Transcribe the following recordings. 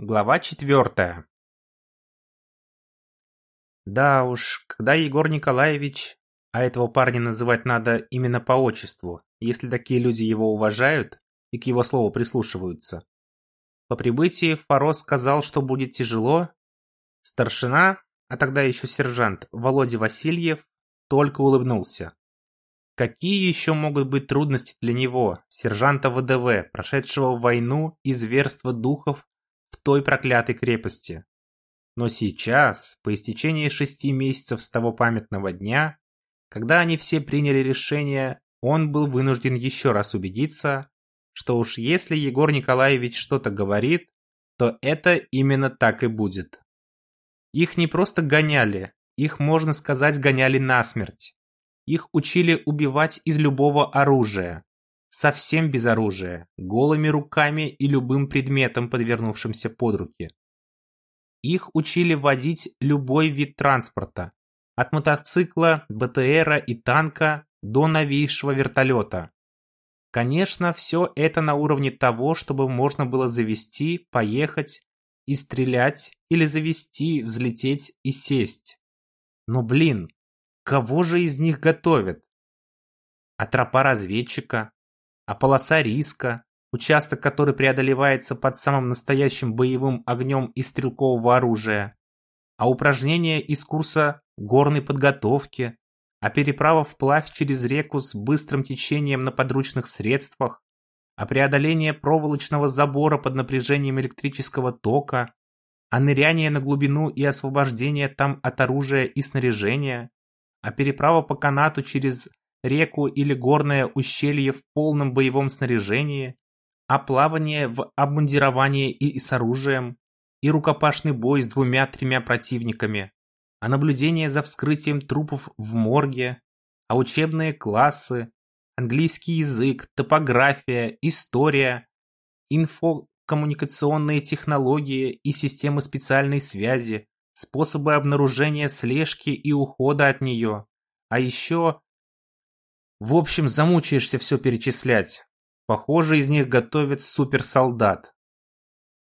Глава четвертая. Да уж, когда Егор Николаевич, а этого парня называть надо именно по отчеству, если такие люди его уважают и к его слову прислушиваются. По прибытии Форос сказал, что будет тяжело. Старшина, а тогда еще сержант Володя Васильев, только улыбнулся. Какие еще могут быть трудности для него, сержанта ВДВ, прошедшего войну и зверство духов в той проклятой крепости. Но сейчас, по истечении шести месяцев с того памятного дня, когда они все приняли решение, он был вынужден еще раз убедиться, что уж если Егор Николаевич что-то говорит, то это именно так и будет. Их не просто гоняли, их, можно сказать, гоняли насмерть. Их учили убивать из любого оружия, совсем без оружия, голыми руками и любым предметом, подвернувшимся под руки. Их учили водить любой вид транспорта, от мотоцикла, БТРа и танка до новейшего вертолета. Конечно, все это на уровне того, чтобы можно было завести, поехать и стрелять, или завести, взлететь и сесть. Но блин, кого же из них готовят? А тропа разведчика, а полоса риска, участок, который преодолевается под самым настоящим боевым огнем из стрелкового оружия, а упражнения из курса горной подготовки, а переправа вплавь через реку с быстрым течением на подручных средствах, а преодоление проволочного забора под напряжением электрического тока, а ныряние на глубину и освобождение там от оружия и снаряжения, а переправа по канату через реку или горное ущелье в полном боевом снаряжении, а плавание в обмундировании и с оружием, и рукопашный бой с двумя-тремя противниками, а наблюдение за вскрытием трупов в морге, а учебные классы, английский язык, топография, история, инфокоммуникационные технологии и системы специальной связи, способы обнаружения слежки и ухода от нее, а еще в общем, замучаешься все перечислять. Похоже, из них готовят суперсолдат.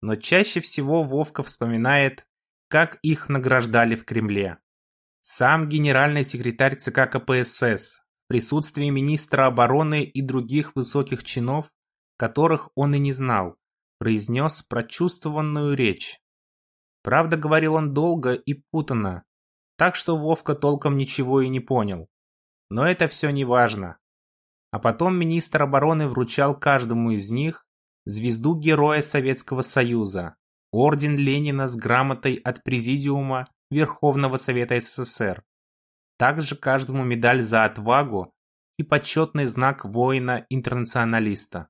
Но чаще всего Вовка вспоминает, как их награждали в Кремле. Сам генеральный секретарь ЦК КПСС в присутствии министра обороны и других высоких чинов, которых он и не знал, произнес прочувствованную речь. Правда, говорил он долго и путанно, так что Вовка толком ничего и не понял. Но это все не важно. А потом министр обороны вручал каждому из них звезду Героя Советского Союза, орден Ленина с грамотой от Президиума Верховного Совета СССР, также каждому медаль за отвагу и почетный знак воина-интернационалиста.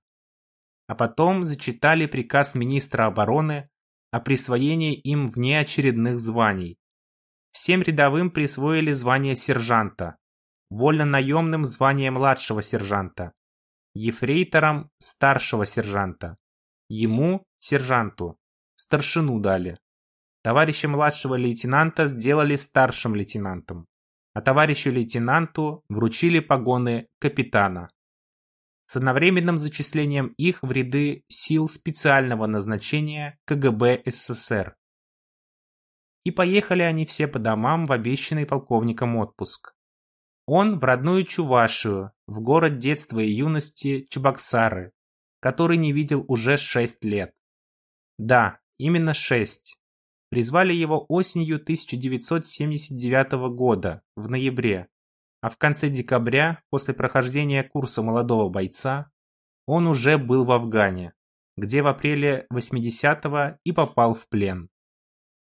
А потом зачитали приказ министра обороны о присвоении им внеочередных званий. Всем рядовым присвоили звание сержанта, вольно-наемным звание младшего сержанта, ефрейтором старшего сержанта, ему, сержанту, старшину дали. Товарища младшего лейтенанта сделали старшим лейтенантом, а товарищу лейтенанту вручили погоны капитана. С одновременным зачислением их в ряды сил специального назначения КГБ СССР. И поехали они все по домам в обещанный полковником отпуск. Он в родную Чувашию, в город детства и юности Чебоксары, который не видел уже шесть лет. Да, именно шесть. Призвали его осенью 1979 года, в ноябре, а в конце декабря, после прохождения курса молодого бойца, он уже был в Афгане, где в апреле 80-го и попал в плен.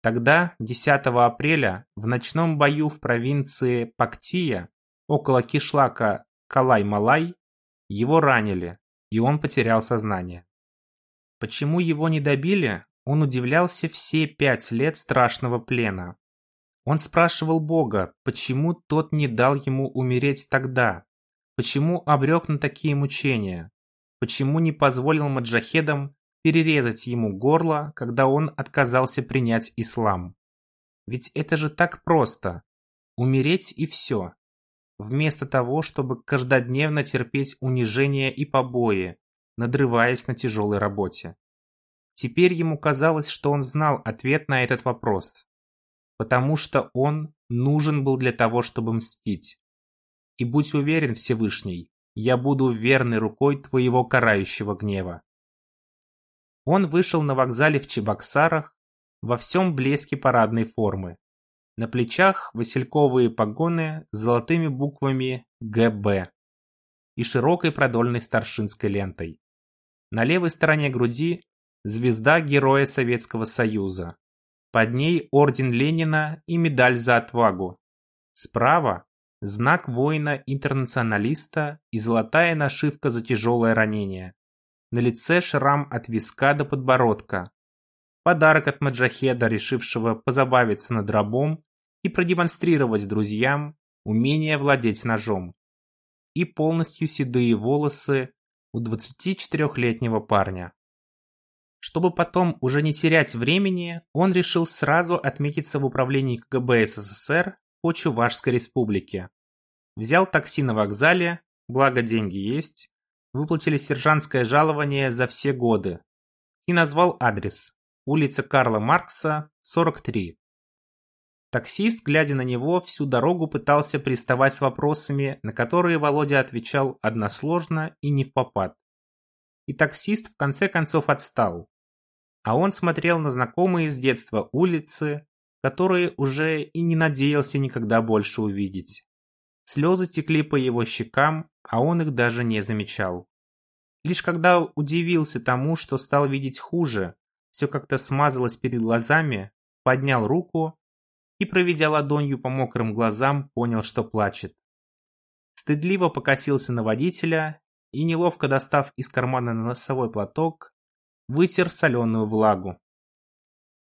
Тогда, 10 апреля, в ночном бою в провинции Пактия, около кишлака Калай-Малай, его ранили, и он потерял сознание. Почему его не добили, он удивлялся все пять лет страшного плена. Он спрашивал Бога, почему тот не дал ему умереть тогда, почему обрек на такие мучения, почему не позволил маджахедам перерезать ему горло, когда он отказался принять ислам. Ведь это же так просто. Умереть и все вместо того, чтобы каждодневно терпеть унижение и побои, надрываясь на тяжелой работе. Теперь ему казалось, что он знал ответ на этот вопрос. Потому что он нужен был для того, чтобы мстить. И будь уверен, Всевышний, я буду верной рукой твоего карающего гнева. Он вышел на вокзале в Чебоксарах во всем блеске парадной формы. На плечах васильковые погоны с золотыми буквами ГБ и широкой продольной старшинской лентой. На левой стороне груди звезда Героя Советского Союза. Под ней орден Ленина и медаль за отвагу. Справа знак воина-интернационалиста и золотая нашивка за тяжелое ранение. На лице шрам от виска до подбородка. Подарок от маджахеда, решившего позабавиться над рабом и продемонстрировать друзьям умение владеть ножом. И полностью седые волосы у 24-летнего парня. Чтобы потом уже не терять времени, он решил сразу отметиться в управлении КГБ СССР по Чувашской республике. Взял такси на вокзале, благо деньги есть, выплатили сержантское жалование за все годы и назвал адрес. Улица Карла Маркса, 43. Таксист, глядя на него, всю дорогу пытался приставать с вопросами, на которые Володя отвечал односложно и не в попад. И таксист в конце концов отстал. А он смотрел на знакомые с детства улицы, которые уже и не надеялся никогда больше увидеть. Слезы текли по его щекам, а он их даже не замечал. Лишь когда удивился тому, что стал видеть хуже, все как-то смазалось перед глазами, поднял руку и, проведя ладонью по мокрым глазам, понял, что плачет. Стыдливо покосился на водителя и, неловко достав из кармана носовой платок, вытер соленую влагу.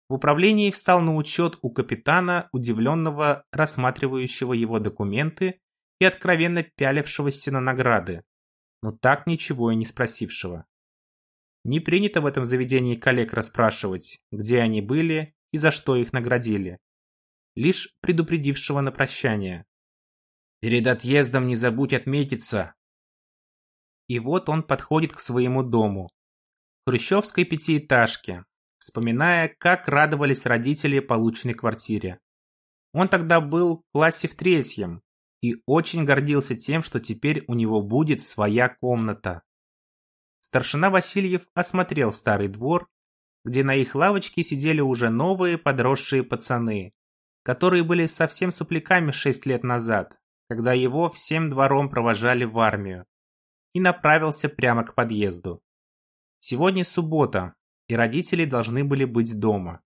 В управлении встал на учет у капитана, удивленного, рассматривающего его документы и откровенно пялившегося на награды, но так ничего и не спросившего. Не принято в этом заведении коллег расспрашивать, где они были и за что их наградили. Лишь предупредившего на прощание. «Перед отъездом не забудь отметиться!» И вот он подходит к своему дому. Хрущевской пятиэтажке, вспоминая, как радовались родители полученной квартире. Он тогда был в классе в третьем, и очень гордился тем, что теперь у него будет своя комната. Старшина Васильев осмотрел старый двор, где на их лавочке сидели уже новые подросшие пацаны, которые были совсем сопляками шесть лет назад, когда его всем двором провожали в армию, и направился прямо к подъезду. Сегодня суббота, и родители должны были быть дома.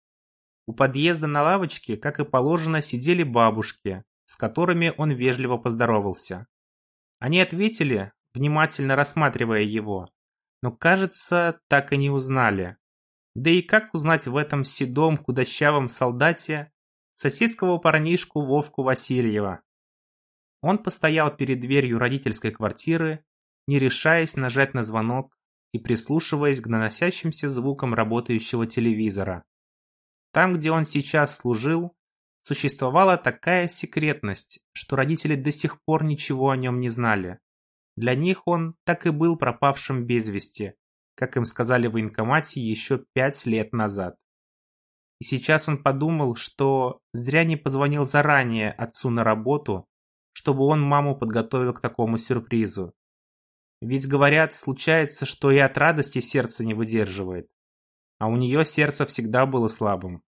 У подъезда на лавочке, как и положено, сидели бабушки, с которыми он вежливо поздоровался. Они ответили, внимательно рассматривая его, но, кажется, так и не узнали. Да и как узнать в этом седом худощавом солдате соседского парнишку Вовку Васильева? Он постоял перед дверью родительской квартиры, не решаясь нажать на звонок и прислушиваясь к наносящимся звукам работающего телевизора. Там, где он сейчас служил, Существовала такая секретность, что родители до сих пор ничего о нем не знали. Для них он так и был пропавшим без вести, как им сказали в военкомате еще пять лет назад. И сейчас он подумал, что зря не позвонил заранее отцу на работу, чтобы он маму подготовил к такому сюрпризу. Ведь, говорят, случается, что и от радости сердце не выдерживает. А у нее сердце всегда было слабым.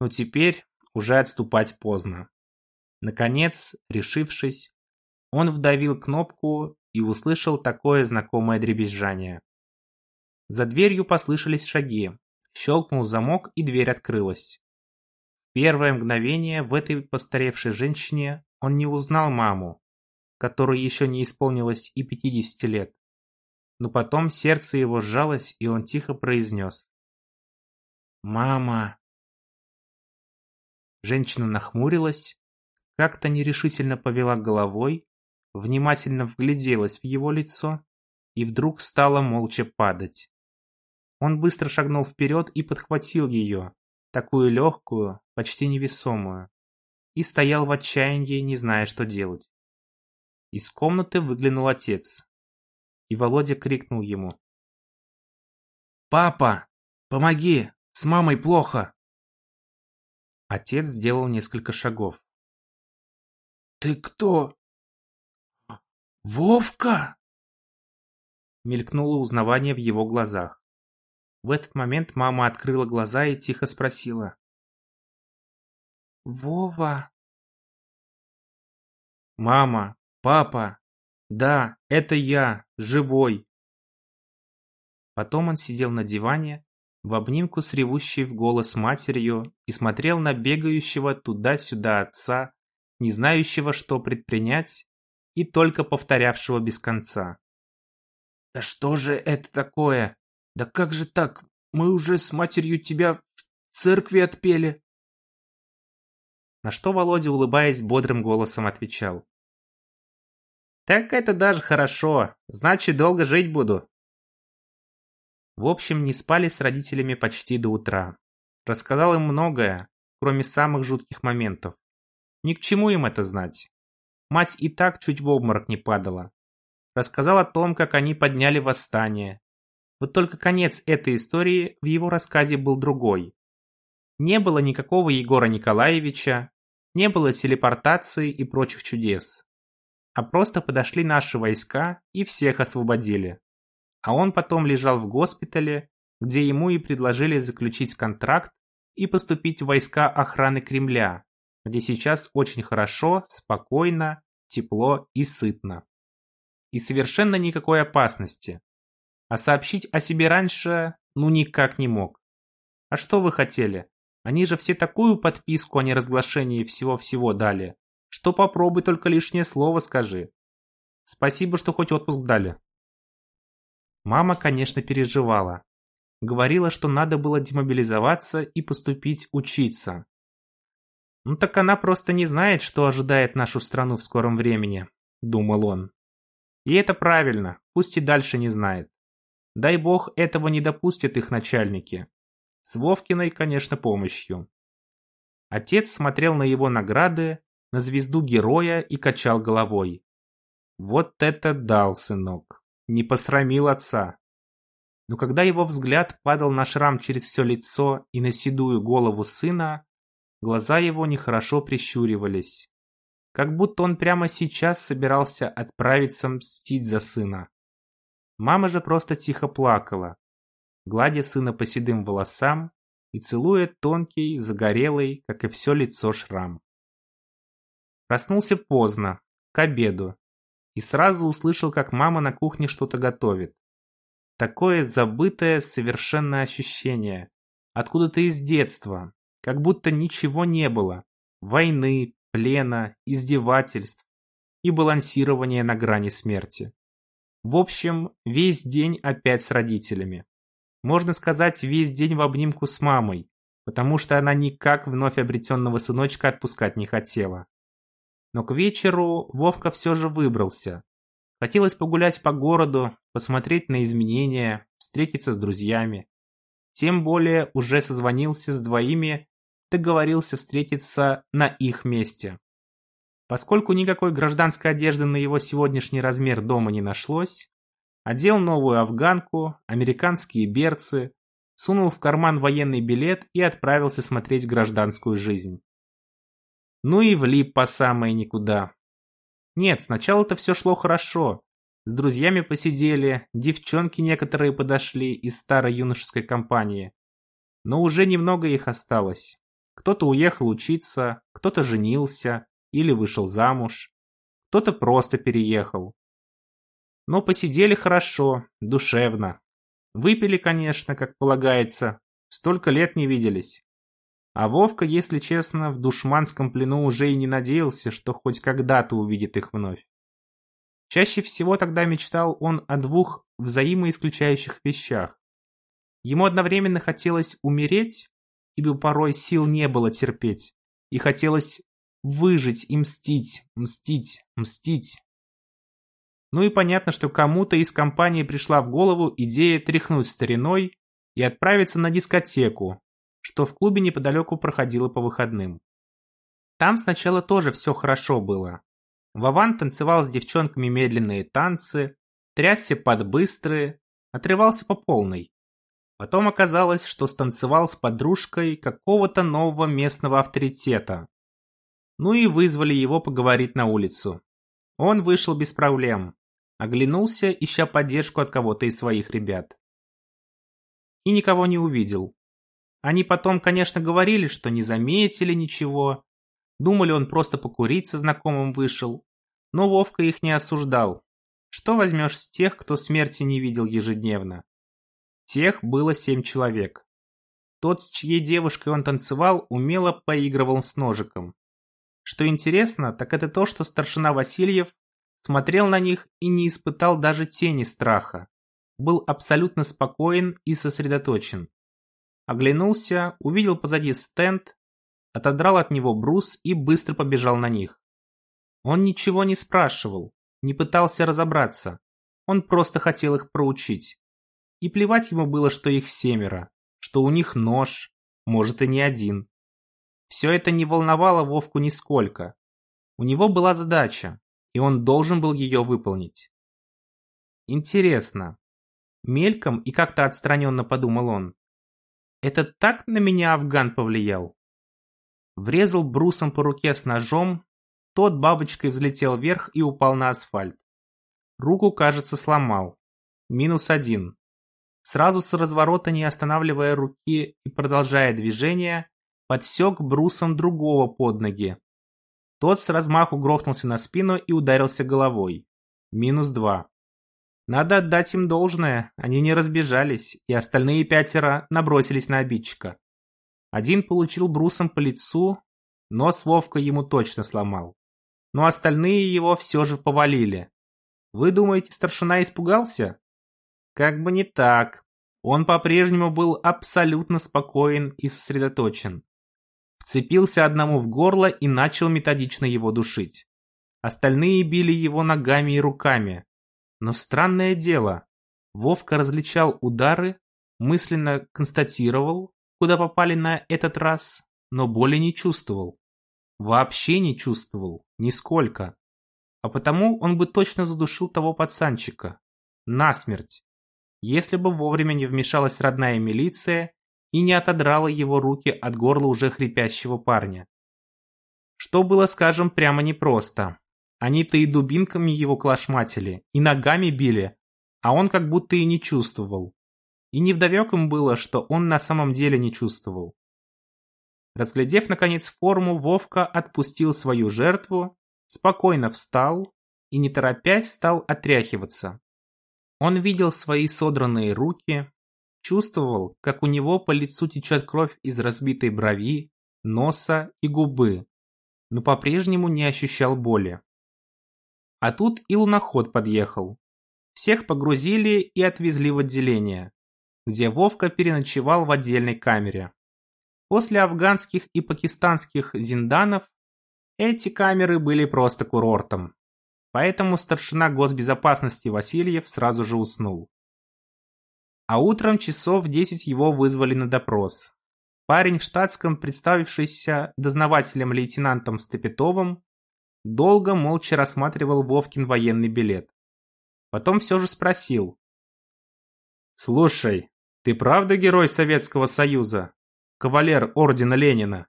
Но теперь уже отступать поздно. Наконец, решившись, он вдавил кнопку и услышал такое знакомое дребезжание. За дверью послышались шаги, щелкнул замок и дверь открылась. В первое мгновение в этой постаревшей женщине он не узнал маму, которой еще не исполнилось и 50 лет. Но потом сердце его сжалось, и он тихо произнес. «Мама!» Женщина нахмурилась, как-то нерешительно повела головой, внимательно вгляделась в его лицо и вдруг стала молча падать. Он быстро шагнул вперед и подхватил ее, такую легкую, почти невесомую, и стоял в отчаянии, не зная, что делать. Из комнаты выглянул отец, и Володя крикнул ему. «Папа! Помоги! С мамой плохо!» Отец сделал несколько шагов. «Ты кто?» «Вовка!» Мелькнуло узнавание в его глазах. В этот момент мама открыла глаза и тихо спросила. «Вова?» «Мама, папа, да, это я, живой!» Потом он сидел на диване, в обнимку с ревущей в голос матерью и смотрел на бегающего туда-сюда отца, не знающего, что предпринять, и только повторявшего без конца. «Да что же это такое? Да как же так? Мы уже с матерью тебя в церкви отпели!» На что Володя, улыбаясь, бодрым голосом отвечал. «Так это даже хорошо, значит, долго жить буду». В общем, не спали с родителями почти до утра. Рассказал им многое, кроме самых жутких моментов. Ни к чему им это знать. Мать и так чуть в обморок не падала. Рассказал о том, как они подняли восстание. Вот только конец этой истории в его рассказе был другой. Не было никакого Егора Николаевича, не было телепортации и прочих чудес. А просто подошли наши войска и всех освободили. А он потом лежал в госпитале, где ему и предложили заключить контракт и поступить в войска охраны Кремля, где сейчас очень хорошо, спокойно, тепло и сытно. И совершенно никакой опасности. А сообщить о себе раньше, ну никак не мог. А что вы хотели? Они же все такую подписку о неразглашении всего-всего дали, что попробуй только лишнее слово скажи. Спасибо, что хоть отпуск дали. Мама, конечно, переживала. Говорила, что надо было демобилизоваться и поступить учиться. «Ну так она просто не знает, что ожидает нашу страну в скором времени», — думал он. «И это правильно, пусть и дальше не знает. Дай бог, этого не допустят их начальники. С Вовкиной, конечно, помощью». Отец смотрел на его награды, на звезду героя и качал головой. «Вот это дал, сынок! Не посрамил отца!» Но когда его взгляд падал на шрам через все лицо и на седую голову сына, Глаза его нехорошо прищуривались. Как будто он прямо сейчас собирался отправиться мстить за сына. Мама же просто тихо плакала, гладя сына по седым волосам и целуя тонкий, загорелый, как и все лицо шрам. Проснулся поздно, к обеду, и сразу услышал, как мама на кухне что-то готовит. Такое забытое совершенно ощущение, откуда-то из детства, как будто ничего не было. Войны, плена, издевательств и балансирования на грани смерти. В общем, весь день опять с родителями. Можно сказать, весь день в обнимку с мамой, потому что она никак вновь обретенного сыночка отпускать не хотела. Но к вечеру Вовка все же выбрался. Хотелось погулять по городу, посмотреть на изменения, встретиться с друзьями. Тем более уже созвонился с двоими договорился встретиться на их месте. Поскольку никакой гражданской одежды на его сегодняшний размер дома не нашлось, одел новую афганку, американские берцы, сунул в карман военный билет и отправился смотреть гражданскую жизнь. Ну и влип по самое никуда. Нет, сначала-то все шло хорошо. С друзьями посидели, девчонки некоторые подошли из старой юношеской компании. Но уже немного их осталось. Кто-то уехал учиться, кто-то женился или вышел замуж, кто-то просто переехал. Но посидели хорошо, душевно. Выпили, конечно, как полагается, столько лет не виделись. А Вовка, если честно, в душманском плену уже и не надеялся, что хоть когда-то увидит их вновь. Чаще всего тогда мечтал он о двух взаимоисключающих вещах. Ему одновременно хотелось умереть ибо порой сил не было терпеть, и хотелось выжить и мстить, мстить, мстить. Ну и понятно, что кому-то из компании пришла в голову идея тряхнуть стариной и отправиться на дискотеку, что в клубе неподалеку проходило по выходным. Там сначала тоже все хорошо было. Вован танцевал с девчонками медленные танцы, трясся под быстрые, отрывался по полной. Потом оказалось, что станцевал с подружкой какого-то нового местного авторитета. Ну и вызвали его поговорить на улицу. Он вышел без проблем. Оглянулся, ища поддержку от кого-то из своих ребят. И никого не увидел. Они потом, конечно, говорили, что не заметили ничего. Думали, он просто покурить со знакомым вышел. Но Вовка их не осуждал. Что возьмешь с тех, кто смерти не видел ежедневно? Тех было семь человек. Тот, с чьей девушкой он танцевал, умело поигрывал с ножиком. Что интересно, так это то, что старшина Васильев смотрел на них и не испытал даже тени страха. Был абсолютно спокоен и сосредоточен. Оглянулся, увидел позади стенд, отодрал от него брус и быстро побежал на них. Он ничего не спрашивал, не пытался разобраться. Он просто хотел их проучить. И плевать ему было, что их семеро, что у них нож, может и не один. Все это не волновало Вовку нисколько. У него была задача, и он должен был ее выполнить. Интересно. Мельком и как-то отстраненно подумал он. Это так на меня Афган повлиял? Врезал брусом по руке с ножом, тот бабочкой взлетел вверх и упал на асфальт. Руку, кажется, сломал. Минус один. Сразу с разворота, не останавливая руки и продолжая движение, подсек брусом другого под ноги. Тот с размаху грохнулся на спину и ударился головой. Минус два. Надо отдать им должное, они не разбежались, и остальные пятеро набросились на обидчика. Один получил брусом по лицу, нос Вовка ему точно сломал. Но остальные его все же повалили. Вы думаете, старшина испугался? Как бы не так. Он по-прежнему был абсолютно спокоен и сосредоточен. Вцепился одному в горло и начал методично его душить. Остальные били его ногами и руками, но странное дело, Вовка различал удары, мысленно констатировал, куда попали на этот раз, но боли не чувствовал. Вообще не чувствовал, нисколько. А потому он бы точно задушил того пацанчика. Насмерть. Если бы вовремя не вмешалась родная милиция и не отодрала его руки от горла уже хрипящего парня. Что было, скажем, прямо непросто. Они-то и дубинками его клашматили, и ногами били, а он как будто и не чувствовал. И невдовек им было, что он на самом деле не чувствовал. Разглядев, наконец, форму, Вовка отпустил свою жертву, спокойно встал и, не торопясь, стал отряхиваться. Он видел свои содранные руки, чувствовал, как у него по лицу течет кровь из разбитой брови, носа и губы, но по-прежнему не ощущал боли. А тут и луноход подъехал. Всех погрузили и отвезли в отделение, где Вовка переночевал в отдельной камере. После афганских и пакистанских зинданов эти камеры были просто курортом. Поэтому старшина госбезопасности Васильев сразу же уснул. А утром часов в 10 его вызвали на допрос. Парень в штатском, представившийся дознавателем лейтенантом Степетовым, Долго молча рассматривал Вовкин военный билет. Потом все же спросил. «Слушай, ты правда герой Советского Союза? Кавалер Ордена Ленина?»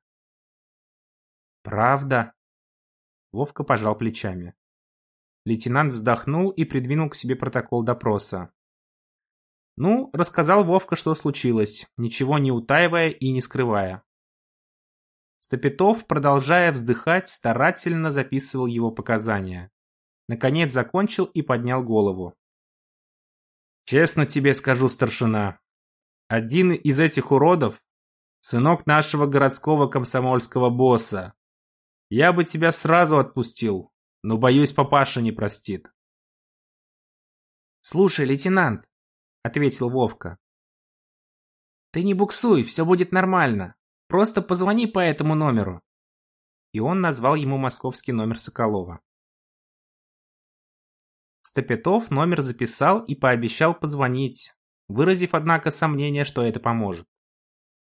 «Правда?» Вовка пожал плечами. Лейтенант вздохнул и придвинул к себе протокол допроса. Ну, рассказал Вовка, что случилось, ничего не утаивая и не скрывая. Стопетов, продолжая вздыхать, старательно записывал его показания. Наконец закончил и поднял голову. «Честно тебе скажу, старшина, один из этих уродов — сынок нашего городского комсомольского босса. Я бы тебя сразу отпустил, но, боюсь, папаша не простит». «Слушай, лейтенант», — ответил Вовка, — «ты не буксуй, все будет нормально. Просто позвони по этому номеру. И он назвал ему московский номер Соколова. Стопетов номер записал и пообещал позвонить, выразив, однако, сомнение, что это поможет.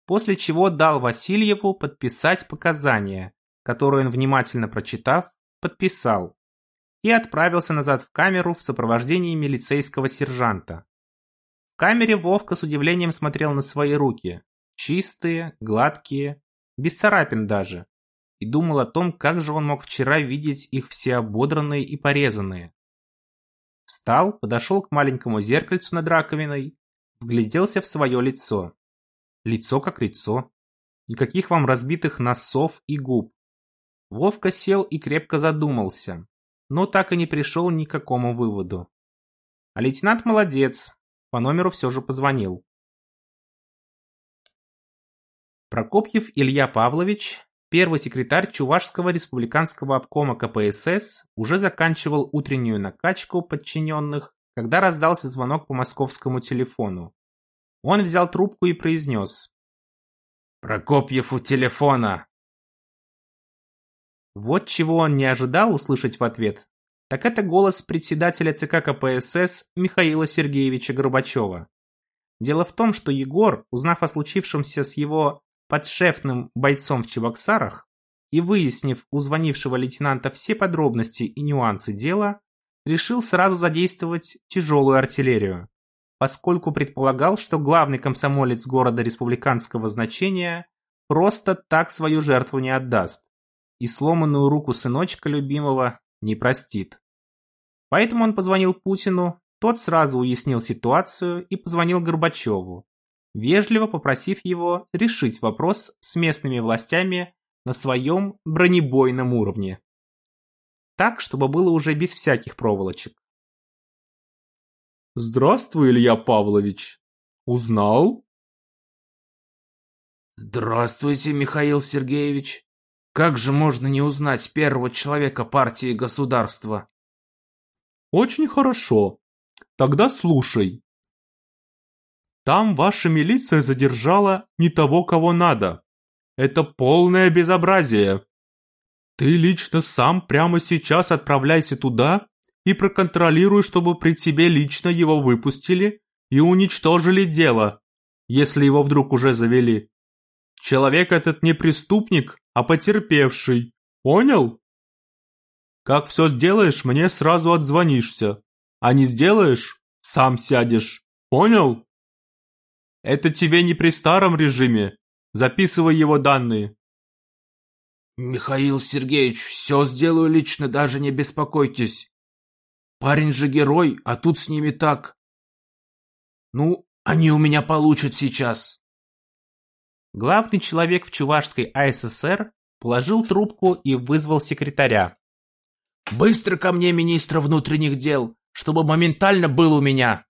После чего дал Васильеву подписать показания, которые он, внимательно прочитав, подписал, и отправился назад в камеру в сопровождении милицейского сержанта. В камере Вовка с удивлением смотрел на свои руки. Чистые, гладкие, без царапин даже. И думал о том, как же он мог вчера видеть их все ободранные и порезанные. Встал, подошел к маленькому зеркальцу над раковиной, вгляделся в свое лицо. Лицо как лицо. Никаких вам разбитых носов и губ. Вовка сел и крепко задумался, но так и не пришел ни к какому выводу. А лейтенант молодец, по номеру все же позвонил. Прокопьев Илья Павлович, первый секретарь Чувашского республиканского обкома КПСС, уже заканчивал утреннюю накачку подчиненных, когда раздался звонок по московскому телефону. Он взял трубку и произнес. «Прокопьев у телефона!» Вот чего он не ожидал услышать в ответ, так это голос председателя ЦК КПСС Михаила Сергеевича Горбачева. Дело в том, что Егор, узнав о случившемся с его подшефным бойцом в Чебоксарах и выяснив у звонившего лейтенанта все подробности и нюансы дела, решил сразу задействовать тяжелую артиллерию, поскольку предполагал, что главный комсомолец города республиканского значения просто так свою жертву не отдаст и сломанную руку сыночка любимого не простит. Поэтому он позвонил Путину, тот сразу уяснил ситуацию и позвонил Горбачеву, вежливо попросив его решить вопрос с местными властями на своем бронебойном уровне. Так, чтобы было уже без всяких проволочек. «Здравствуй, Илья Павлович. Узнал?» «Здравствуйте, Михаил Сергеевич. Как же можно не узнать первого человека партии государства?» «Очень хорошо. Тогда слушай. Там ваша милиция задержала не того, кого надо. Это полное безобразие. Ты лично сам прямо сейчас отправляйся туда и проконтролируй, чтобы при тебе лично его выпустили и уничтожили дело, если его вдруг уже завели. Человек этот не преступник, а потерпевший. Понял? Как все сделаешь, мне сразу отзвонишься. А не сделаешь, сам сядешь. Понял? Это тебе не при старом режиме. Записывай его данные. Михаил Сергеевич, все сделаю лично, даже не беспокойтесь. Парень же герой, а тут с ними так. Ну, они у меня получат сейчас. Главный человек в Чувашской АССР положил трубку и вызвал секретаря. «Быстро ко мне, министра внутренних дел, чтобы моментально был у меня!»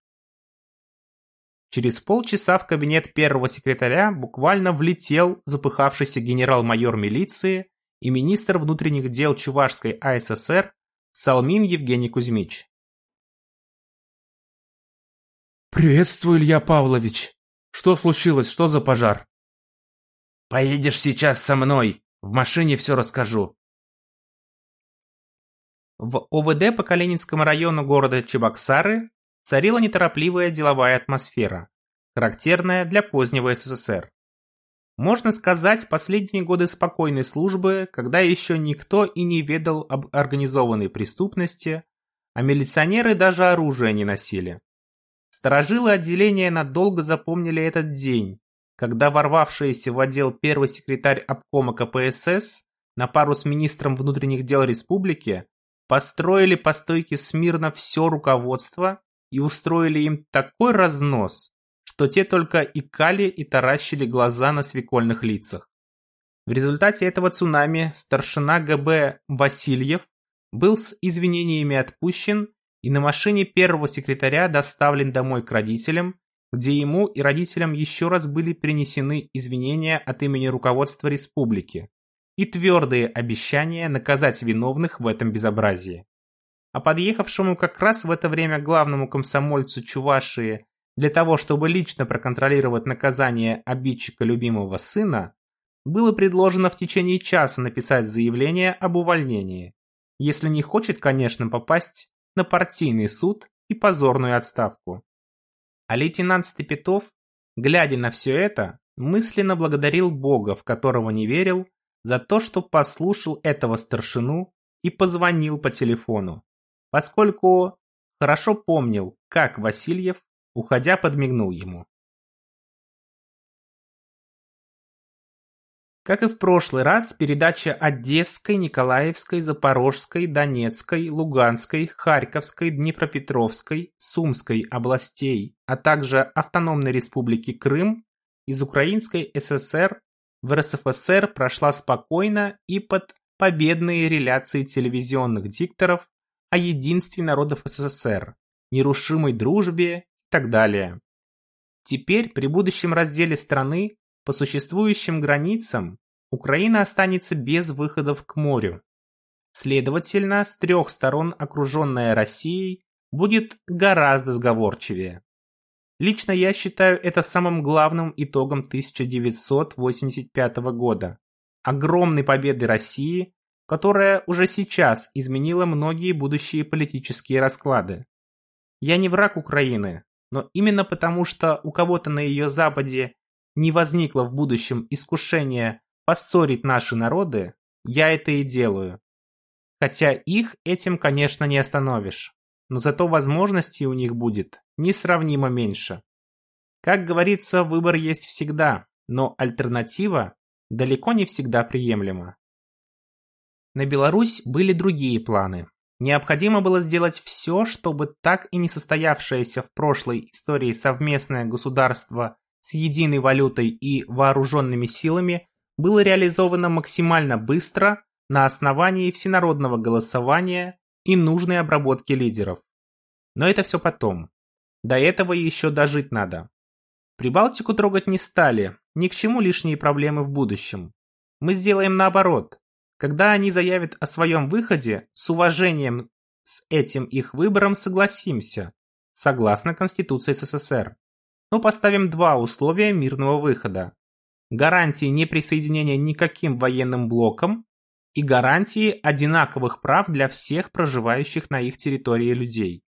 Через полчаса в кабинет первого секретаря буквально влетел запыхавшийся генерал-майор милиции и министр внутренних дел Чувашской АССР Салмин Евгений Кузьмич. «Приветствую, Илья Павлович. Что случилось? Что за пожар?» Поедешь сейчас со мной. В машине все расскажу. В ОВД по Калининскому району города Чебоксары царила неторопливая деловая атмосфера, характерная для позднего СССР. Можно сказать, последние годы спокойной службы, когда еще никто и не ведал об организованной преступности, а милиционеры даже оружие не носили. Сторожилы отделения надолго запомнили этот день, когда ворвавшийся в отдел первый секретарь обкома КПСС на пару с министром внутренних дел республики построили по стойке смирно все руководство и устроили им такой разнос, что те только икали и таращили глаза на свекольных лицах. В результате этого цунами старшина ГБ Васильев был с извинениями отпущен и на машине первого секретаря доставлен домой к родителям, где ему и родителям еще раз были принесены извинения от имени руководства республики и твердые обещания наказать виновных в этом безобразии. А подъехавшему как раз в это время главному комсомольцу Чувашии для того, чтобы лично проконтролировать наказание обидчика любимого сына, было предложено в течение часа написать заявление об увольнении, если не хочет, конечно, попасть на партийный суд и позорную отставку. А лейтенант Степетов, глядя на все это, мысленно благодарил Бога, в которого не верил, за то, что послушал этого старшину и позвонил по телефону, поскольку хорошо помнил, как Васильев уходя подмигнул ему. Как и в прошлый раз, передача Одесской, Николаевской, Запорожской, Донецкой, Луганской, Харьковской, Днепропетровской, Сумской областей, а также Автономной Республики Крым из Украинской ССР в РСФСР прошла спокойно и под победные реляции телевизионных дикторов о единстве народов СССР, нерушимой дружбе и так далее. Теперь при будущем разделе страны по существующим границам Украина останется без выходов к морю. Следовательно, с трех сторон окруженная Россией будет гораздо сговорчивее. Лично я считаю это самым главным итогом 1985 года. Огромной победы России, которая уже сейчас изменила многие будущие политические расклады. Я не враг Украины, но именно потому, что у кого-то на ее западе не возникло в будущем искушения поссорить наши народы, я это и делаю. Хотя их этим, конечно, не остановишь. Но зато возможностей у них будет несравнимо меньше. Как говорится, выбор есть всегда, но альтернатива далеко не всегда приемлема. На Беларусь были другие планы. Необходимо было сделать все, чтобы так и не состоявшееся в прошлой истории совместное государство с единой валютой и вооруженными силами было реализовано максимально быстро на основании всенародного голосования и нужной обработки лидеров. Но это все потом. До этого еще дожить надо. Прибалтику трогать не стали, ни к чему лишние проблемы в будущем. Мы сделаем наоборот. Когда они заявят о своем выходе, с уважением с этим их выбором согласимся, согласно Конституции СССР но поставим два условия мирного выхода. Гарантии неприсоединения никаким военным блокам и гарантии одинаковых прав для всех проживающих на их территории людей.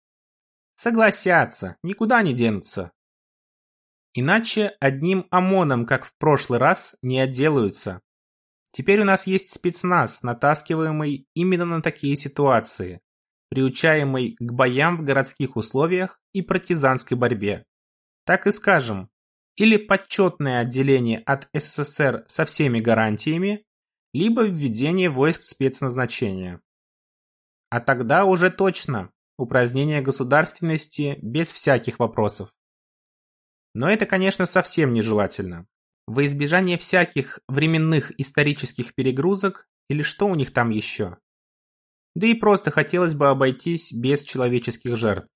Согласятся, никуда не денутся. Иначе одним ОМОНом, как в прошлый раз, не отделаются. Теперь у нас есть спецназ, натаскиваемый именно на такие ситуации, приучаемый к боям в городских условиях и партизанской борьбе. Так и скажем, или почетное отделение от СССР со всеми гарантиями, либо введение войск спецназначения. А тогда уже точно упразднение государственности без всяких вопросов. Но это, конечно, совсем нежелательно. Во избежание всяких временных исторических перегрузок или что у них там еще. Да и просто хотелось бы обойтись без человеческих жертв.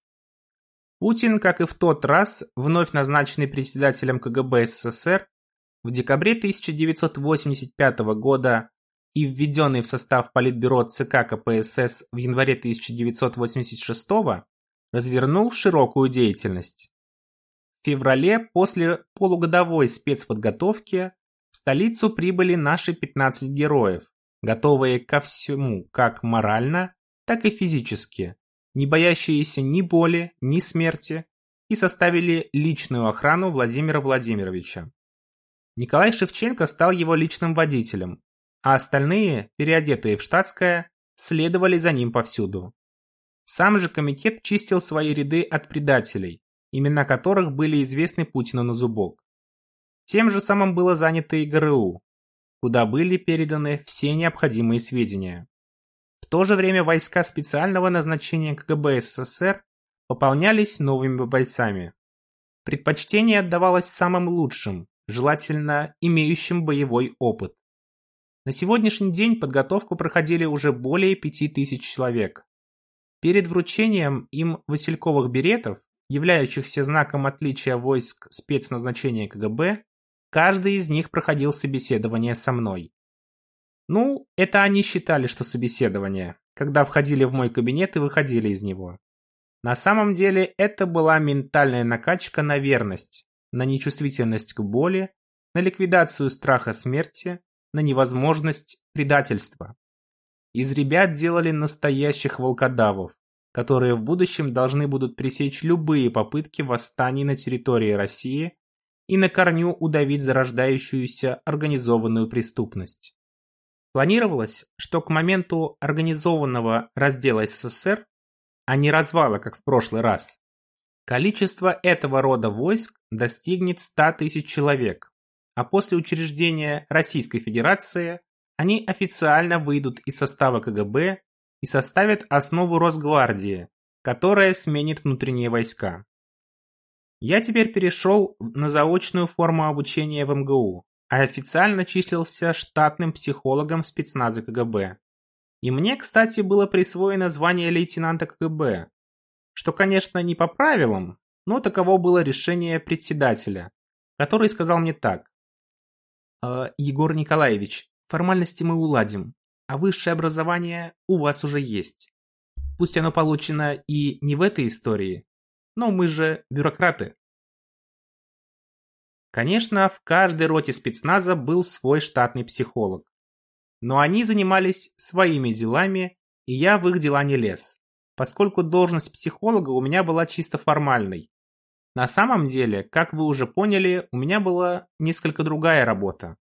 Путин, как и в тот раз, вновь назначенный председателем КГБ СССР, в декабре 1985 года и введенный в состав Политбюро ЦК КПСС в январе 1986 развернул широкую деятельность. В феврале после полугодовой спецподготовки в столицу прибыли наши 15 героев, готовые ко всему как морально, так и физически, не боящиеся ни боли, ни смерти, и составили личную охрану Владимира Владимировича. Николай Шевченко стал его личным водителем, а остальные, переодетые в штатское, следовали за ним повсюду. Сам же комитет чистил свои ряды от предателей, имена которых были известны Путину на зубок. Тем же самым было занято и ГРУ, куда были переданы все необходимые сведения то же время войска специального назначения КГБ СССР пополнялись новыми бойцами. Предпочтение отдавалось самым лучшим, желательно имеющим боевой опыт. На сегодняшний день подготовку проходили уже более 5000 человек. Перед вручением им васильковых беретов, являющихся знаком отличия войск спецназначения КГБ, каждый из них проходил собеседование со мной. Ну, это они считали, что собеседование, когда входили в мой кабинет и выходили из него. На самом деле это была ментальная накачка на верность, на нечувствительность к боли, на ликвидацию страха смерти, на невозможность предательства. Из ребят делали настоящих волкодавов, которые в будущем должны будут пресечь любые попытки восстаний на территории России и на корню удавить зарождающуюся организованную преступность. Планировалось, что к моменту организованного раздела СССР, а не развала, как в прошлый раз, Количество этого рода войск достигнет 100 тысяч человек, а после учреждения Российской Федерации они официально выйдут из состава КГБ и составят основу Росгвардии, которая сменит внутренние войска. Я теперь перешел на заочную форму обучения в МГУ, а официально числился штатным психологом спецназа КГБ. И мне, кстати, было присвоено звание лейтенанта КГБ, что, конечно, не по правилам, но таково было решение председателя, который сказал мне так. «Э, «Егор Николаевич, формальности мы уладим, а высшее образование у вас уже есть. Пусть оно получено и не в этой истории, но мы же бюрократы». Конечно, в каждой роте спецназа был свой штатный психолог. Но они занимались своими делами, и я в их дела не лез поскольку должность психолога у меня была чисто формальной. На самом деле, как вы уже поняли, у меня была несколько другая работа,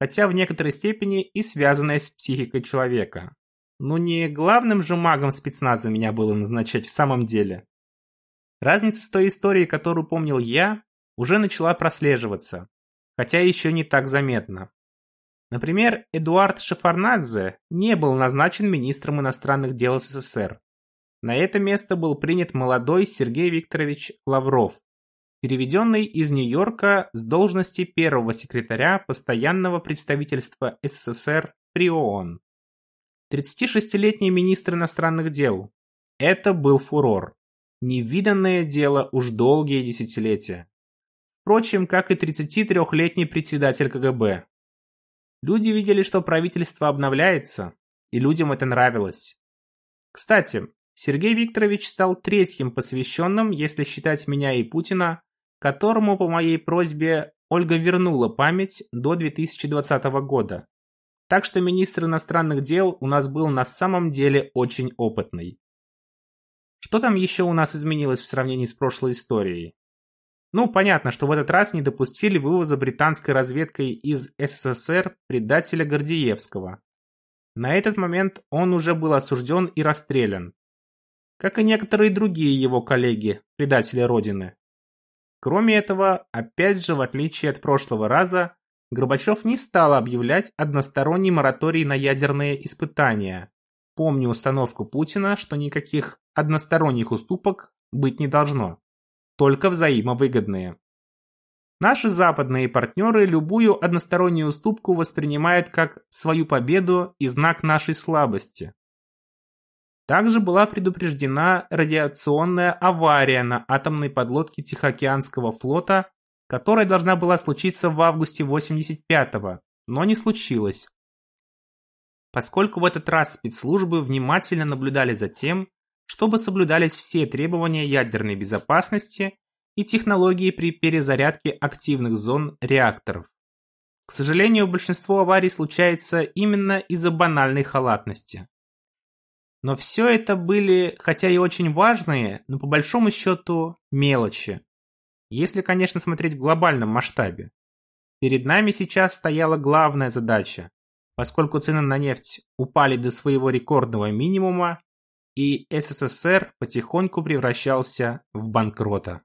хотя в некоторой степени и связанная с психикой человека. Но не главным же магом спецназа меня было назначать в самом деле. Разница с той историей, которую помнил я, уже начала прослеживаться, хотя еще не так заметно. Например, Эдуард Шафарнадзе не был назначен министром иностранных дел СССР, на это место был принят молодой Сергей Викторович Лавров, переведенный из Нью-Йорка с должности первого секретаря постоянного представительства СССР при ООН. 36-летний министр иностранных дел. Это был фурор. Невиданное дело уж долгие десятилетия. Впрочем, как и 33-летний председатель КГБ. Люди видели, что правительство обновляется, и людям это нравилось. Кстати, Сергей Викторович стал третьим посвященным, если считать меня и Путина, которому по моей просьбе Ольга вернула память до 2020 года. Так что министр иностранных дел у нас был на самом деле очень опытный. Что там еще у нас изменилось в сравнении с прошлой историей? Ну, понятно, что в этот раз не допустили вывоза британской разведкой из СССР предателя Гордеевского. На этот момент он уже был осужден и расстрелян, как и некоторые другие его коллеги, предатели Родины. Кроме этого, опять же, в отличие от прошлого раза, Горбачев не стал объявлять односторонний мораторий на ядерные испытания. Помню установку Путина, что никаких односторонних уступок быть не должно, только взаимовыгодные. Наши западные партнеры любую одностороннюю уступку воспринимают как свою победу и знак нашей слабости. Также была предупреждена радиационная авария на атомной подлодке Тихоокеанского флота, которая должна была случиться в августе 85-го, но не случилось. Поскольку в этот раз спецслужбы внимательно наблюдали за тем, чтобы соблюдались все требования ядерной безопасности и технологии при перезарядке активных зон реакторов. К сожалению, большинство аварий случается именно из-за банальной халатности. Но все это были, хотя и очень важные, но по большому счету мелочи. Если, конечно, смотреть в глобальном масштабе. Перед нами сейчас стояла главная задача, поскольку цены на нефть упали до своего рекордного минимума, и СССР потихоньку превращался в банкрота.